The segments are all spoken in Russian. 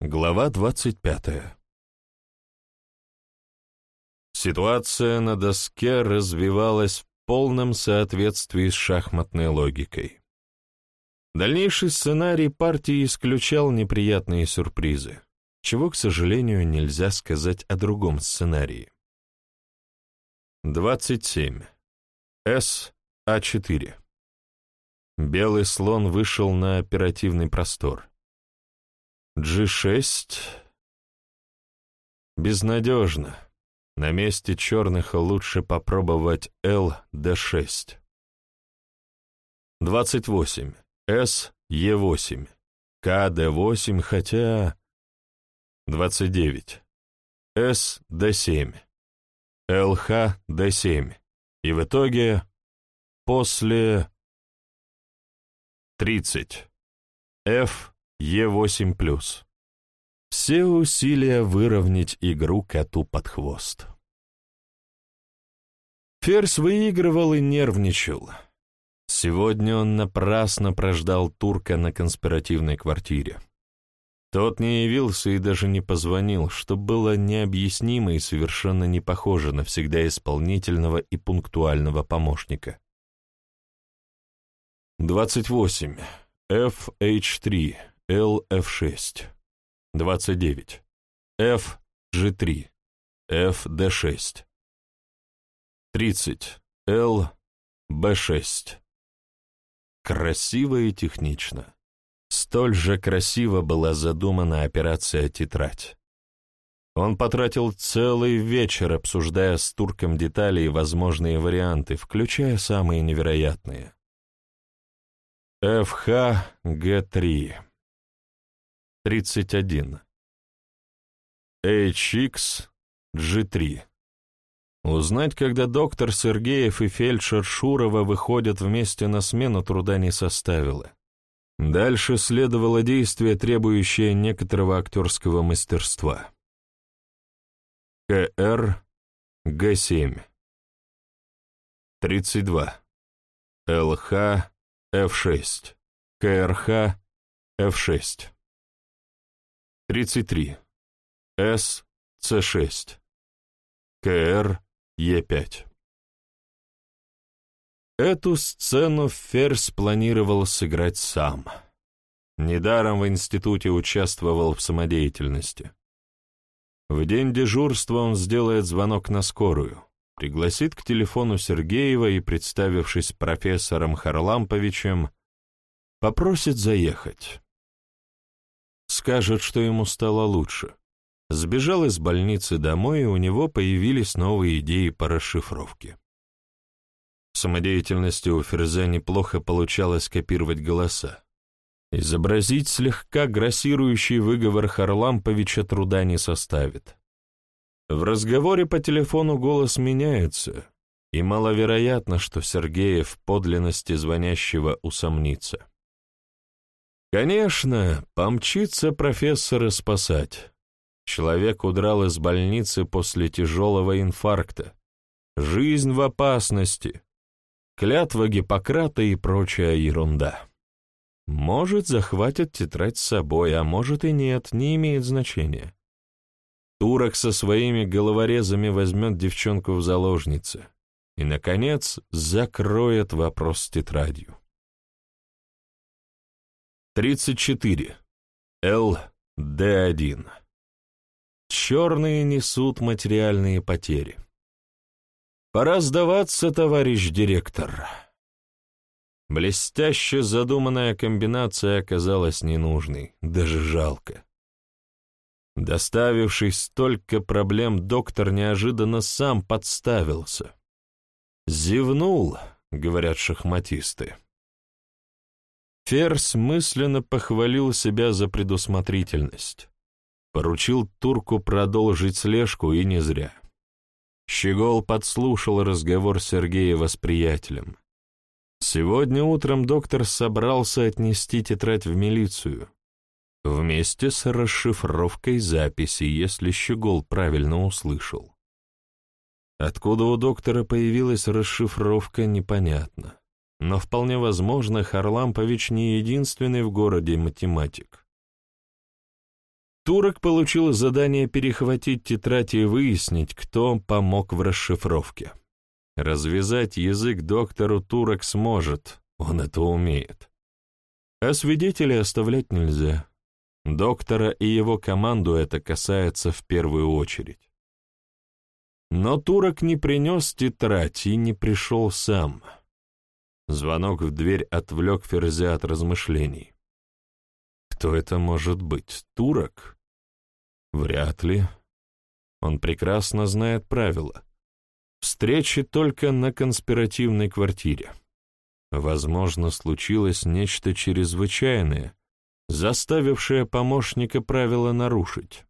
Глава 25 Ситуация на доске развивалась в полном соответствии с шахматной логикой. Дальнейший сценарий партии исключал неприятные сюрпризы, чего, к сожалению, нельзя сказать о другом сценарии. 27. С. А4. Белый слон вышел на оперативный простор. G6. Безнадежно. На месте черных лучше попробовать LD6. 28. С, Е8. КД8, хотя... 29. С, Д7. ЛХ, Д7. И в итоге после... 30. Ф, Е8+. Все усилия выровнять игру коту под хвост. Ферзь выигрывал и нервничал. Сегодня он напрасно прождал турка на конспиративной квартире. Тот не явился и даже не позвонил, что было необъяснимо и совершенно не похоже на всегда исполнительного и пунктуального помощника. 28. FH3, LF6. 29. FG3, FD6. 30. LB6. Красиво и технично. Столь же красиво была задумана операция «Тетрадь». Он потратил целый вечер, обсуждая с турком детали и возможные варианты, включая самые невероятные. ФХ-Г3 31 HX-G3 Узнать, когда доктор Сергеев и фельдшер Шурова выходят вместе на смену, труда не составило. Дальше следовало действие, требующее некоторого актерского мастерства. КР Г7 32 ЛХ F6 КРХ F6 33 С С6 КР Е5. Эту сцену Ферзь планировал сыграть сам. Недаром в институте участвовал в самодеятельности. В день дежурства он сделает звонок на скорую, пригласит к телефону Сергеева и, представившись профессором Харламповичем, попросит заехать. Скажет, что ему стало лучше. Сбежал из больницы домой, и у него появились новые идеи по расшифровке. В самодеятельности у Ферзя неплохо получалось копировать голоса. Изобразить слегка грассирующий выговор Харламповича труда не составит. В разговоре по телефону голос меняется, и маловероятно, что Сергеев подлинности звонящего усомнится. Конечно, помчится профессора спасать. Человек удрал из больницы после тяжелого инфаркта. Жизнь в опасности. Клятва Гиппократа и прочая ерунда. Может, захватят тетрадь с собой, а может и нет, не имеет значения. Турок со своими головорезами возьмет девчонку в заложницы и, наконец, закроет вопрос с тетрадью. 34. ЛД1 черные несут материальные потери. Пора сдаваться, товарищ директор. Блестяще задуманная комбинация оказалась ненужной, даже жалко. Доставивший столько проблем, доктор неожиданно сам подставился. «Зевнул», — говорят шахматисты. Ферс мысленно похвалил себя за предусмотрительность. Поручил турку продолжить слежку, и не зря. Щегол подслушал разговор Сергеева с приятелем. Сегодня утром доктор собрался отнести тетрадь в милицию. Вместе с расшифровкой записи, если Щегол правильно услышал. Откуда у доктора появилась расшифровка, непонятно. Но вполне возможно, Харлампович не единственный в городе математик. Турок получил задание перехватить тетрадь и выяснить, кто помог в расшифровке. Развязать язык доктору Турок сможет, он это умеет. А свидетелей оставлять нельзя. Доктора и его команду это касается в первую очередь. Но Турок не принес тетрадь и не пришел сам. Звонок в дверь отвлек Ферзя от размышлений. Кто это может быть? Турок? Вряд ли. Он прекрасно знает правила. Встречи только на конспиративной квартире. Возможно, случилось нечто чрезвычайное, заставившее помощника правила нарушить.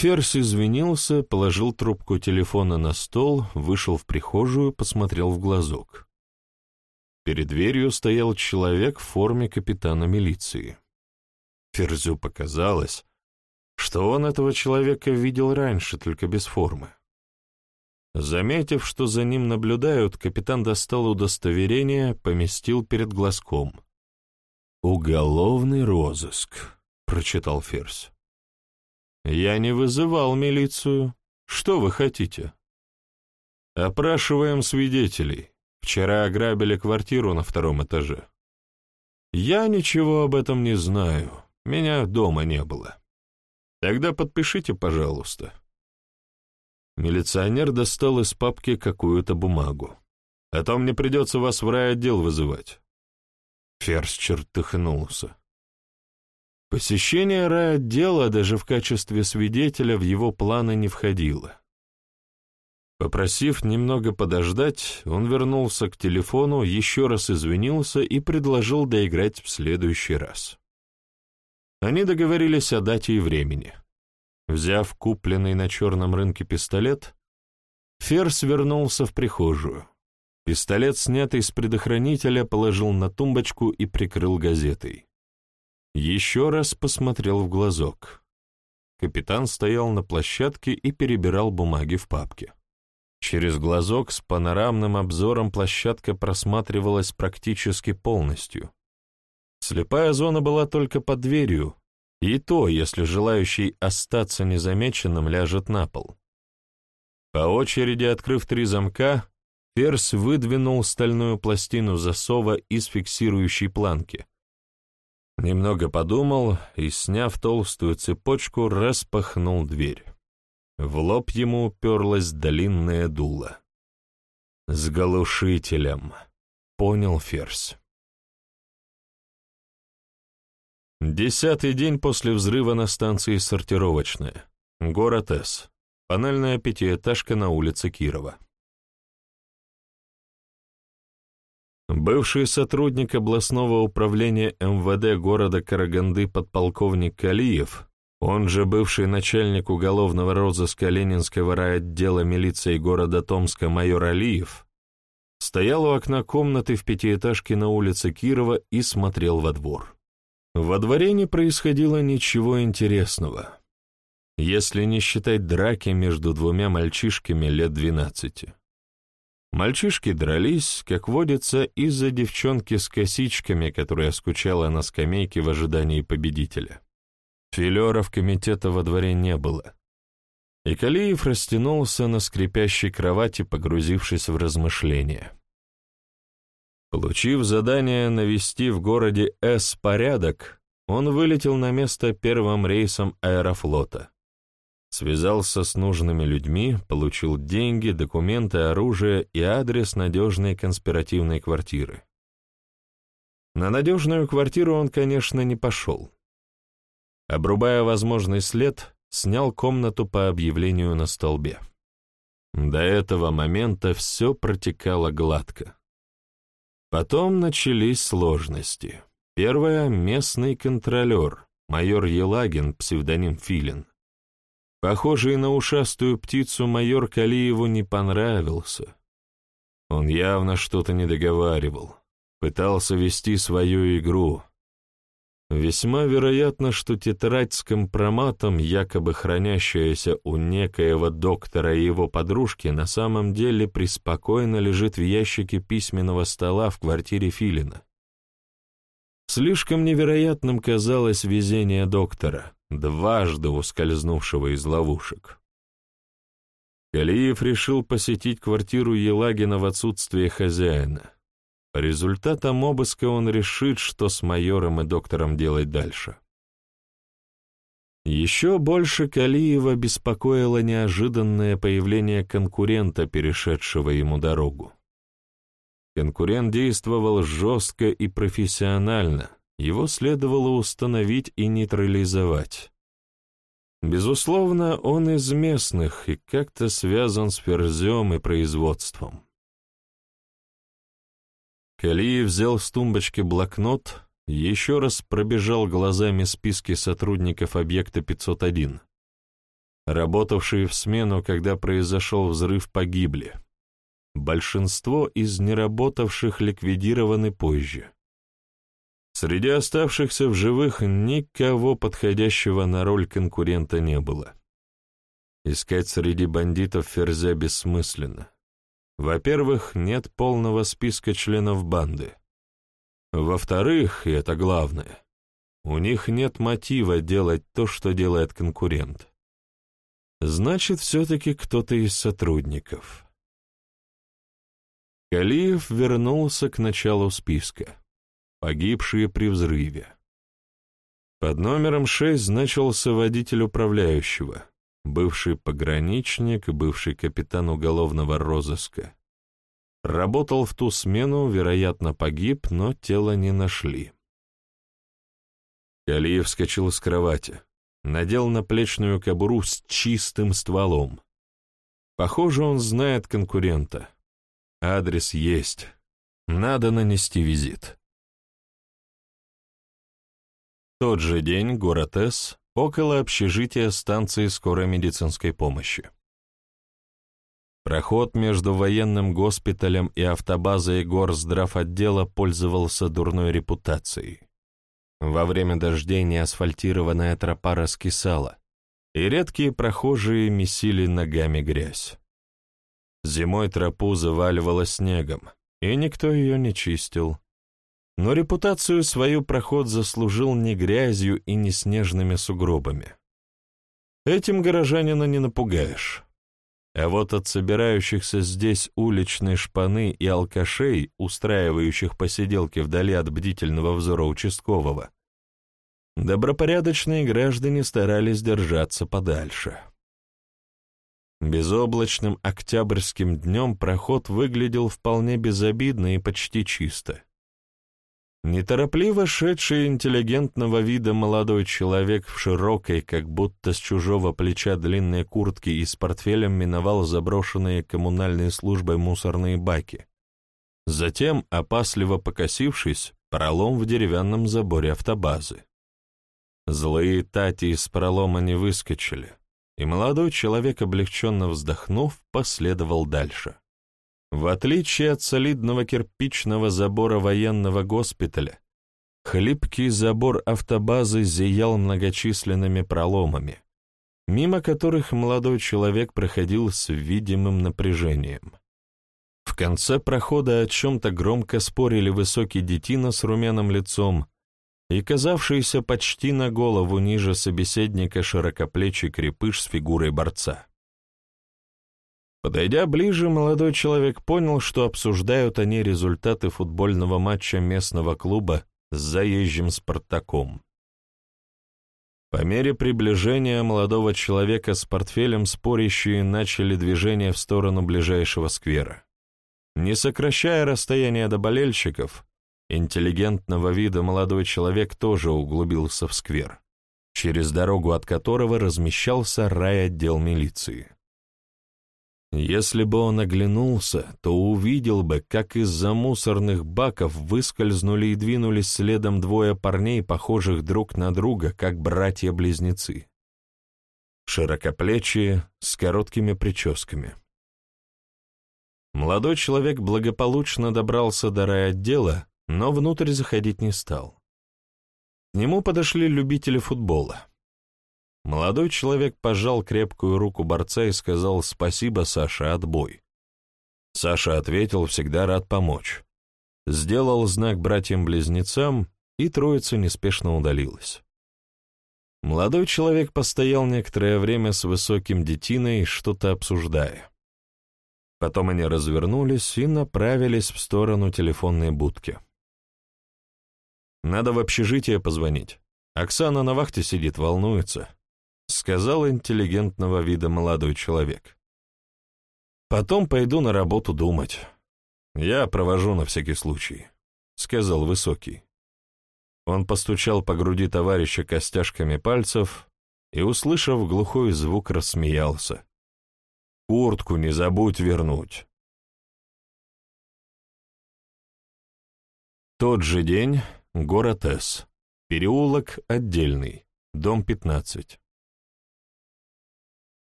Ферзь извинился, положил трубку телефона на стол, вышел в прихожую, посмотрел в глазок. Перед дверью стоял человек в форме капитана милиции. Ферзю показалось, что он этого человека видел раньше, только без формы. Заметив, что за ним наблюдают, капитан достал удостоверение, поместил перед глазком. «Уголовный розыск», — прочитал Ферзь. «Я не вызывал милицию. Что вы хотите?» «Опрашиваем свидетелей. Вчера ограбили квартиру на втором этаже». «Я ничего об этом не знаю. Меня дома не было». «Тогда подпишите, пожалуйста». Милиционер достал из папки какую-то бумагу. «А то мне придется вас в райотдел вызывать». Ферзь чертыхнулся. Посещение райотдела даже в качестве свидетеля в его планы не входило. Попросив немного подождать, он вернулся к телефону, еще раз извинился и предложил доиграть в следующий раз. Они договорились о дате и времени. Взяв купленный на черном рынке пистолет, Ферс вернулся в прихожую. Пистолет, снятый с предохранителя, положил на тумбочку и прикрыл газетой. Еще раз посмотрел в глазок. Капитан стоял на площадке и перебирал бумаги в папке. Через глазок с панорамным обзором площадка просматривалась практически полностью. Слепая зона была только под дверью, и то, если желающий остаться незамеченным ляжет на пол. По очереди открыв три замка, Перс выдвинул стальную пластину засова из фиксирующей планки. Немного подумал и, сняв толстую цепочку, распахнул дверь. В лоб ему уперлась длинное дуло. «С глушителем», — понял Ферзь. Десятый день после взрыва на станции «Сортировочная». Город С. Панельная пятиэтажка на улице Кирова. Бывший сотрудник областного управления МВД города Караганды подполковник Калиев, он же бывший начальник уголовного розыска Ленинского райотдела милиции города Томска майор Алиев, стоял у окна комнаты в пятиэтажке на улице Кирова и смотрел во двор. Во дворе не происходило ничего интересного, если не считать драки между двумя мальчишками лет двенадцати. Мальчишки дрались, как водится, из-за девчонки с косичками, которая скучала на скамейке в ожидании победителя. Филеров комитета во дворе не было. И Калиев растянулся на скрипящей кровати, погрузившись в размышления. Получив задание навести в городе С порядок, он вылетел на место первым рейсом аэрофлота. Связался с нужными людьми, получил деньги, документы, оружие и адрес надежной конспиративной квартиры. На надежную квартиру он, конечно, не пошел. Обрубая возможный след, снял комнату по объявлению на столбе. До этого момента все протекало гладко. Потом начались сложности. Первое — местный контролер, майор Елагин, псевдоним Филин. Похожий на ушастую птицу майор Калиеву не понравился. Он явно что-то не договаривал, пытался вести свою игру. Весьма вероятно, что тетрадь с компроматом, якобы хранящаяся у некоего доктора и его подружки, на самом деле преспокойно лежит в ящике письменного стола в квартире Филина. Слишком невероятным казалось везение доктора, дважды ускользнувшего из ловушек. Калиев решил посетить квартиру Елагина в отсутствие хозяина. По результатам обыска он решит, что с майором и доктором делать дальше. Еще больше Калиева беспокоило неожиданное появление конкурента, перешедшего ему дорогу. Конкурент действовал жестко и профессионально, его следовало установить и нейтрализовать. Безусловно, он из местных и как-то связан с ферзем и производством. Калиев взял с тумбочки блокнот, еще раз пробежал глазами списки сотрудников объекта 501. Работавшие в смену, когда произошел взрыв, погибли. Большинство из неработавших ликвидированы позже. Среди оставшихся в живых никого подходящего на роль конкурента не было. Искать среди бандитов Ферзя бессмысленно. Во-первых, нет полного списка членов банды. Во-вторых, и это главное, у них нет мотива делать то, что делает конкурент. Значит, все-таки кто-то из сотрудников. Калиев вернулся к началу списка. Погибшие при взрыве. Под номером 6 значился водитель управляющего бывший пограничник, бывший капитан уголовного розыска. Работал в ту смену, вероятно, погиб, но тело не нашли. Калиев вскочил с кровати, надел наплечную кобуру с чистым стволом. Похоже, он знает конкурента. Адрес есть. Надо нанести визит. Тот же день, город С, около общежития станции скорой медицинской помощи. Проход между военным госпиталем и автобазой горздравотдела пользовался дурной репутацией. Во время дождей неасфальтированная тропа раскисала, и редкие прохожие месили ногами грязь. Зимой тропу заваливало снегом, и никто ее не чистил. Но репутацию свою проход заслужил не грязью и не снежными сугробами. Этим горожанина не напугаешь. А вот от собирающихся здесь уличной шпаны и алкашей, устраивающих посиделки вдали от бдительного взора участкового, добропорядочные граждане старались держаться подальше. Безоблачным октябрьским днем проход выглядел вполне безобидно и почти чисто. Неторопливо шедший интеллигентного вида молодой человек в широкой, как будто с чужого плеча длинной куртке и с портфелем миновал заброшенные коммунальной службой мусорные баки. Затем, опасливо покосившись, пролом в деревянном заборе автобазы. Злые тати из пролома не выскочили, и молодой человек, облегченно вздохнув, последовал дальше. В отличие от солидного кирпичного забора военного госпиталя, хлипкий забор автобазы зиял многочисленными проломами, мимо которых молодой человек проходил с видимым напряжением. В конце прохода о чем-то громко спорили высокий детина с румяным лицом и казавшийся почти на голову ниже собеседника широкоплечий крепыш с фигурой борца. Подойдя ближе, молодой человек понял, что обсуждают они результаты футбольного матча местного клуба с заезжим «Спартаком». По мере приближения молодого человека с портфелем спорящие начали движение в сторону ближайшего сквера. Не сокращая расстояние до болельщиков, интеллигентного вида молодой человек тоже углубился в сквер, через дорогу от которого размещался райотдел милиции. Если бы он оглянулся, то увидел бы, как из-за мусорных баков выскользнули и двинулись следом двое парней, похожих друг на друга, как братья-близнецы. Широкоплечие, с короткими прическами. Молодой человек благополучно добрался до райотдела, но внутрь заходить не стал. К нему подошли любители футбола. Молодой человек пожал крепкую руку борца и сказал «Спасибо, Саша, отбой». Саша ответил «Всегда рад помочь». Сделал знак братьям-близнецам, и троица неспешно удалилась. Молодой человек постоял некоторое время с высоким детиной, что-то обсуждая. Потом они развернулись и направились в сторону телефонной будки. «Надо в общежитие позвонить. Оксана на вахте сидит, волнуется», — сказал интеллигентного вида молодой человек. «Потом пойду на работу думать. Я провожу на всякий случай», — сказал Высокий. Он постучал по груди товарища костяшками пальцев и, услышав глухой звук, рассмеялся. «Куртку не забудь вернуть». Тот же день, город С, переулок Отдельный, дом 15.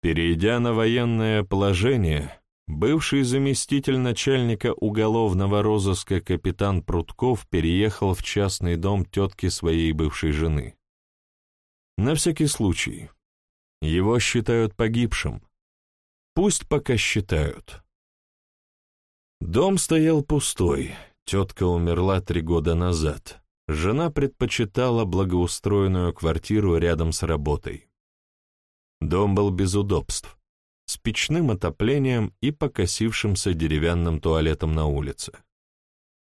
Перейдя на военное положение, Бывший заместитель начальника уголовного розыска капитан Прутков переехал в частный дом тетки своей бывшей жены. На всякий случай. Его считают погибшим. Пусть пока считают. Дом стоял пустой, тетка умерла три года назад. Жена предпочитала благоустроенную квартиру рядом с работой. Дом был без удобств с печным отоплением и покосившимся деревянным туалетом на улице.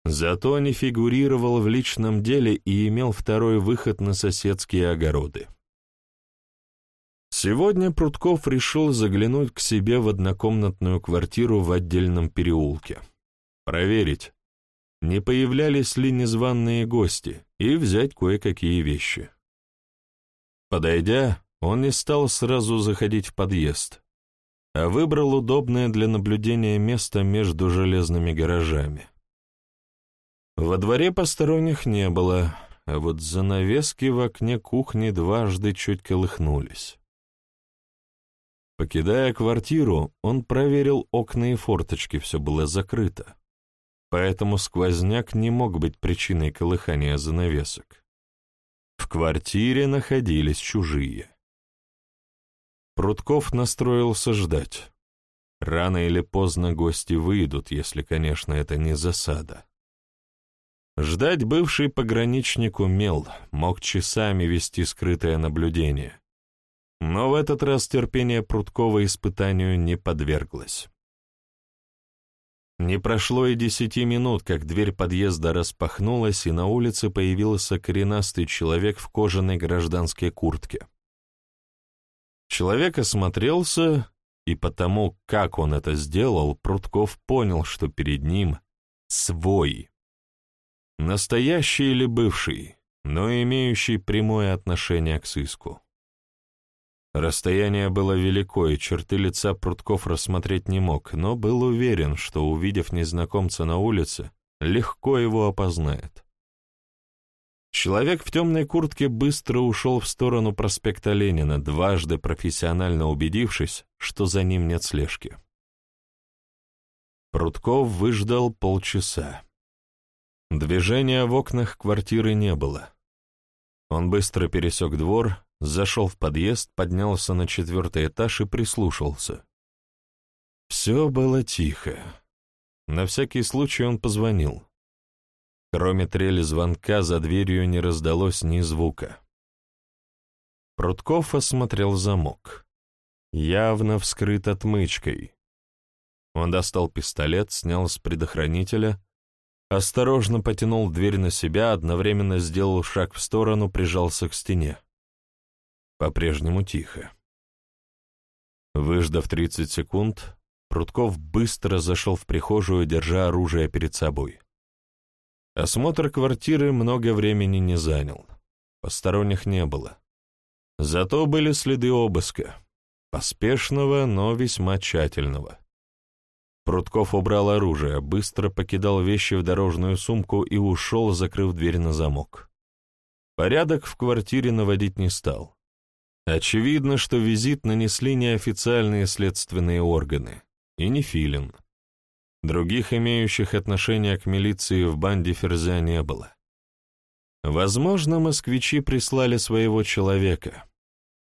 Зато не фигурировал в личном деле и имел второй выход на соседские огороды. Сегодня Прутков решил заглянуть к себе в однокомнатную квартиру в отдельном переулке. Проверить, не появлялись ли незваные гости, и взять кое-какие вещи. Подойдя, он не стал сразу заходить в подъезд, а выбрал удобное для наблюдения место между железными гаражами. Во дворе посторонних не было, а вот занавески в окне кухни дважды чуть колыхнулись. Покидая квартиру, он проверил окна и форточки, все было закрыто, поэтому сквозняк не мог быть причиной колыхания занавесок. В квартире находились чужие. Прутков настроился ждать. Рано или поздно гости выйдут, если, конечно, это не засада. Ждать бывший пограничник умел, мог часами вести скрытое наблюдение. Но в этот раз терпение Пруткова испытанию не подверглось. Не прошло и десяти минут, как дверь подъезда распахнулась, и на улице появился коренастый человек в кожаной гражданской куртке. Человек осмотрелся, и потому, как он это сделал, Прутков понял, что перед ним свой. Настоящий или бывший, но имеющий прямое отношение к сыску. Расстояние было велико, и черты лица Прутков рассмотреть не мог, но был уверен, что, увидев незнакомца на улице, легко его опознает. Человек в темной куртке быстро ушел в сторону проспекта Ленина, дважды профессионально убедившись, что за ним нет слежки. Прутков выждал полчаса. Движения в окнах квартиры не было. Он быстро пересек двор, зашел в подъезд, поднялся на четвертый этаж и прислушался. Все было тихо. На всякий случай он позвонил. Кроме трели звонка за дверью не раздалось ни звука. Прутков осмотрел замок. Явно вскрыт отмычкой. Он достал пистолет, снял с предохранителя, осторожно потянул дверь на себя, одновременно сделал шаг в сторону, прижался к стене. По-прежнему тихо. Выждав 30 секунд, Прутков быстро зашел в прихожую, держа оружие перед собой. Осмотр квартиры много времени не занял. Посторонних не было. Зато были следы обыска. Поспешного, но весьма тщательного. Прутков убрал оружие, быстро покидал вещи в дорожную сумку и ушел, закрыв дверь на замок. Порядок в квартире наводить не стал. Очевидно, что визит нанесли неофициальные следственные органы, и не Филин. Других имеющих отношение к милиции в банде Ферзя не было. Возможно, москвичи прислали своего человека,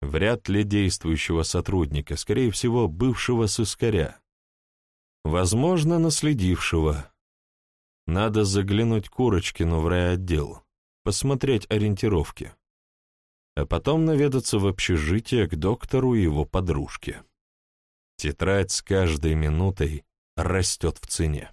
вряд ли действующего сотрудника, скорее всего, бывшего сыскаря. Возможно, наследившего. Надо заглянуть Курочкину в райотдел. посмотреть ориентировки, а потом наведаться в общежитие к доктору и его подружке. Тетрадь с каждой минутой растет в цене.